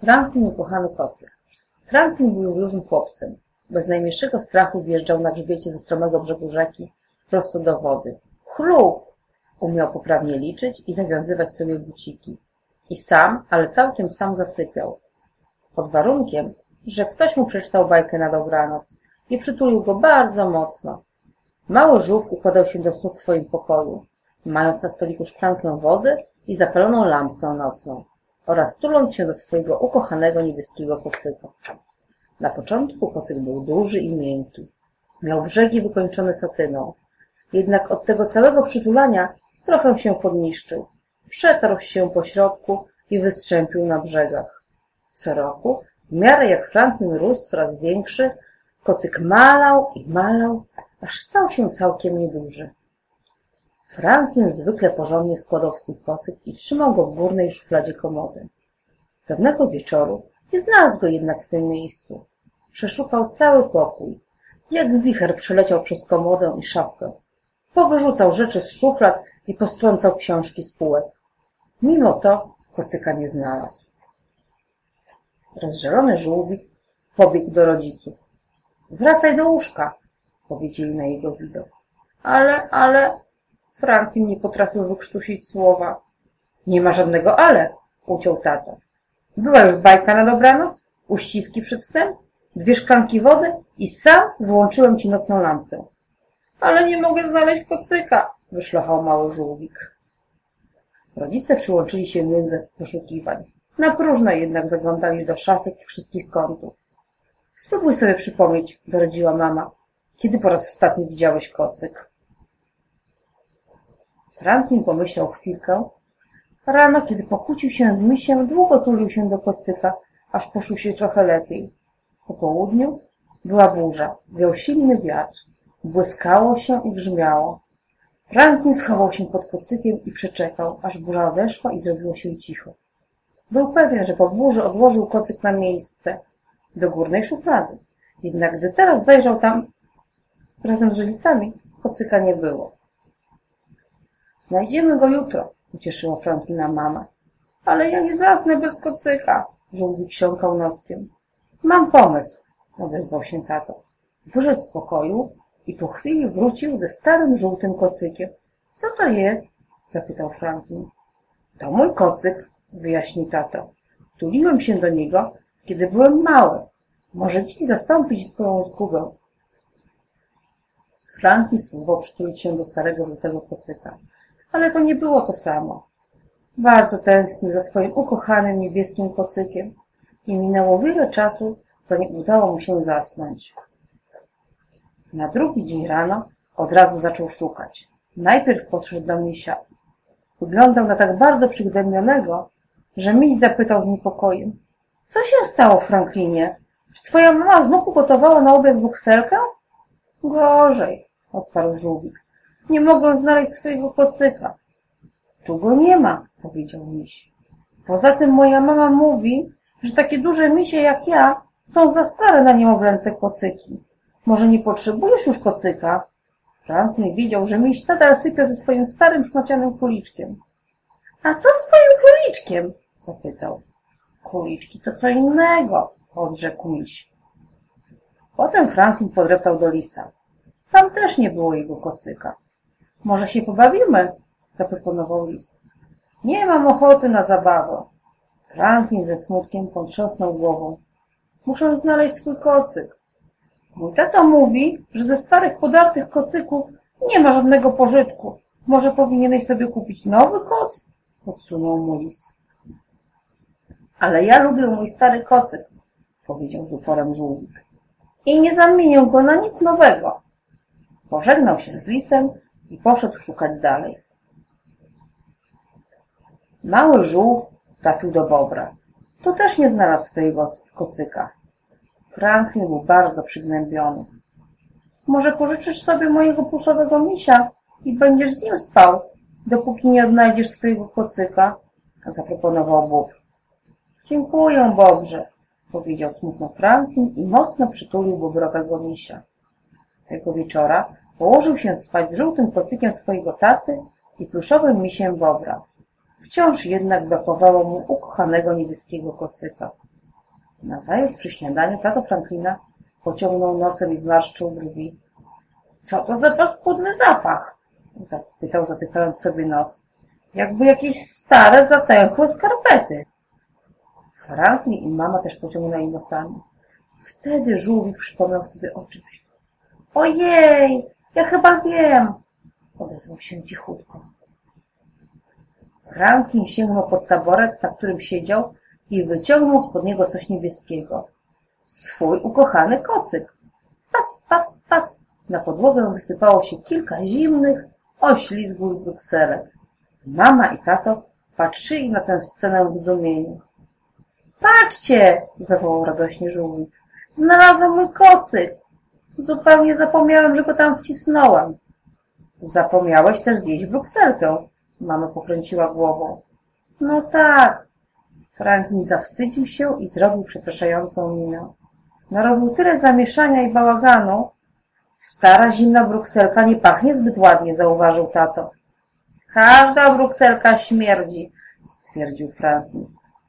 Franklin, ukochany kocyk. Franklin był już dużym chłopcem. Bez najmniejszego strachu zjeżdżał na grzbiecie ze stromego brzegu rzeki prosto do wody. Chlub! Umiał poprawnie liczyć i zawiązywać sobie buciki. I sam, ale całkiem sam zasypiał. Pod warunkiem, że ktoś mu przeczytał bajkę na dobranoc i przytulił go bardzo mocno. Mały żółw układał się do snu w swoim pokoju, mając na stoliku szklankę wody i zapaloną lampkę nocną oraz tuląc się do swojego ukochanego niebieskiego kocyka. Na początku kocyk był duży i miękki. Miał brzegi wykończone satyną. Jednak od tego całego przytulania trochę się podniszczył. Przetarł się po środku i wystrzępił na brzegach. Co roku, w miarę jak Franklin rósł coraz większy, kocyk malał i malał, aż stał się całkiem nieduży. Franklin zwykle porządnie składał swój kocyk i trzymał go w górnej szufladzie komody. Pewnego wieczoru nie znalazł go jednak w tym miejscu. Przeszukał cały pokój. Jak wicher przeleciał przez komodę i szafkę. Powyrzucał rzeczy z szuflad i postrącał książki z półek. Mimo to kocyka nie znalazł. Rozżalony żółwik pobiegł do rodziców. Wracaj do łóżka, powiedzieli na jego widok. Ale, ale, Franklin nie potrafił wykrztusić słowa. Nie ma żadnego ale, uciął tata. Była już bajka na dobranoc, uściski przed snem, dwie szklanki wody i sam wyłączyłem ci nocną lampkę. Ale nie mogę znaleźć kocyka, wyszlochał mały żółwik. Rodzice przyłączyli się między poszukiwań. Na próżno jednak zaglądali do szafek i wszystkich kątów. Spróbuj sobie przypomnieć, doradziła mama, kiedy po raz ostatni widziałeś kocyk. Franklin pomyślał chwilkę. Rano, kiedy pokłócił się z misiem, długo tulił się do kocyka, aż poszło się trochę lepiej. Po południu była burza, wiał silny wiatr, błyskało się i grzmiało. Franklin schował się pod kocykiem i przeczekał, aż burza odeszła i zrobiło się cicho. Był pewien, że po burzy odłożył kocyk na miejsce, do górnej szuflady. Jednak gdy teraz zajrzał tam razem z rodzicami, kocyka nie było. Znajdziemy go jutro, ucieszyła Franklina mama. Ale ja nie zasnę bez kocyka, żółwik siąkał noskiem. Mam pomysł, odezwał się tato. Wyszedł z pokoju i po chwili wrócił ze starym żółtym kocykiem. Co to jest? zapytał Franklin. To mój kocyk, wyjaśnił tato. Tuliłem się do niego, kiedy byłem mały. Może dziś zastąpić twoją zgubę. Franklin spróbował przytulić się do starego żółtego kocyka, ale to nie było to samo. Bardzo tęsknił za swoim ukochanym niebieskim kocykiem i minęło wiele czasu, zanim udało mu się zasnąć. Na drugi dzień rano od razu zaczął szukać. Najpierw podszedł do misia. Wyglądał na tak bardzo przygnębionego, że miś zapytał z niepokojem. Co się stało, Franklinie? Czy twoja mama znów ugotowała na obiad bukselkę? Gorzej, odparł żółwik. Nie mogę znaleźć swojego kocyka. Tu go nie ma, powiedział miś. Poza tym moja mama mówi, że takie duże misie jak ja są za stare na niemowlęce kocyki. Może nie potrzebujesz już kocyka? Franklin wiedział, że miś nadal sypia ze swoim starym szmacianym króliczkiem. A co z twoim króliczkiem? zapytał. Króliczki to co innego, odrzekł miś. Potem Franklin podreptał do lisa. Tam też nie było jego kocyka. Może się pobawimy? zaproponował list. Nie mam ochoty na zabawę. Franklin ze smutkiem potrząsnął głową. Muszę znaleźć swój kocyk. Mój tato mówi, że ze starych podartych kocyków nie ma żadnego pożytku. Może powinieneś sobie kupić nowy koc? Odsunął mu lis. Ale ja lubię mój stary kocyk, powiedział z uporem żółwik. I nie zamienię go na nic nowego. Pożegnał się z lisem i poszedł szukać dalej. Mały żółw trafił do bobra. Tu też nie znalazł swojego kocyka. Franklin był bardzo przygnębiony. Może pożyczysz sobie mojego puszowego misia i będziesz z nim spał, dopóki nie odnajdziesz swojego kocyka, zaproponował bóbr. Dziękuję, Bobrze, powiedział smutno Franklin i mocno przytulił bobrowego misia. Tego wieczora położył się spać z żółtym kocykiem swojego taty i pluszowym misiem Bobra. Wciąż jednak brakowało mu ukochanego niebieskiego kocyka. Nazajutrz przy śniadaniu tato Franklina pociągnął nosem i zmarszczył brwi. Co to za paskudny zapach? Zapytał, zatykając sobie nos. Jakby jakieś stare, zatęchłe skarpety. Franklin i mama też pociągnęli nosami. Wtedy żółwik przypomniał sobie o czymś. Ojej, ja chyba wiem, odezwał się cichutko. Franklin sięgnął pod taboret, na którym siedział i wyciągnął spod niego coś niebieskiego. Swój ukochany kocyk. Pac, pac, pac. Na podłogę wysypało się kilka zimnych, oślizgłych brukselek. Mama i tato patrzyli na tę scenę w zdumieniu. Patrzcie! zawołał radośnie żółwik. Znalazłem mój kocyk! Zupełnie zapomniałem, że go tam wcisnąłem. Zapomniałeś też zjeść brukselkę. Mama pokręciła głową. No tak. Franklin zawstydził się i zrobił przepraszającą minę. Narobił tyle zamieszania i bałaganu. Stara, zimna brukselka nie pachnie zbyt ładnie, zauważył tato. Każda brukselka śmierdzi, stwierdził Franklin.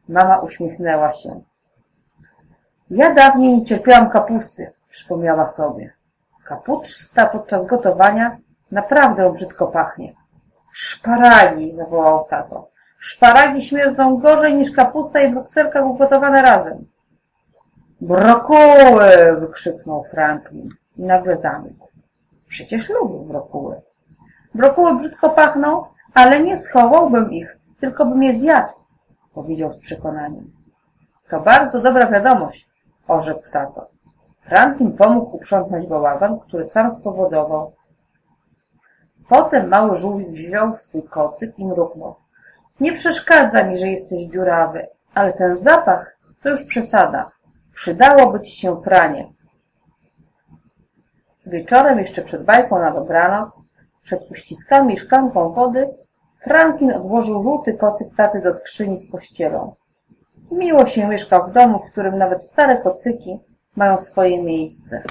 Mama uśmiechnęła się. Ja dawniej nie cierpiałam kapusty, przypomniała sobie. Kapusta podczas gotowania naprawdę brzydko pachnie. Szparagi, zawołał tato. Szparagi śmierdzą gorzej niż kapusta i brukselka ugotowane razem. Brokuły! wykrzyknął Franklin i nagle zamilkł. Przecież lubił brokuły. Brokuły brzydko pachną, ale nie schowałbym ich, tylko bym je zjadł, powiedział z przekonaniem. To bardzo dobra wiadomość, orzekł tato. Franklin pomógł uprzątnąć bałagan, który sam spowodował. Potem mały żółwik wziął swój kocyk i mruknął. Nie przeszkadza mi, że jesteś dziurawy, ale ten zapach to już przesada. Przydałoby ci się pranie. Wieczorem, jeszcze przed bajką na dobranoc, przed uściskami i szklanką wody, Franklin odłożył żółty kocyk taty do skrzyni z pościelą. Miło się mieszka w domu, w którym nawet stare kocyki mają swoje miejsce.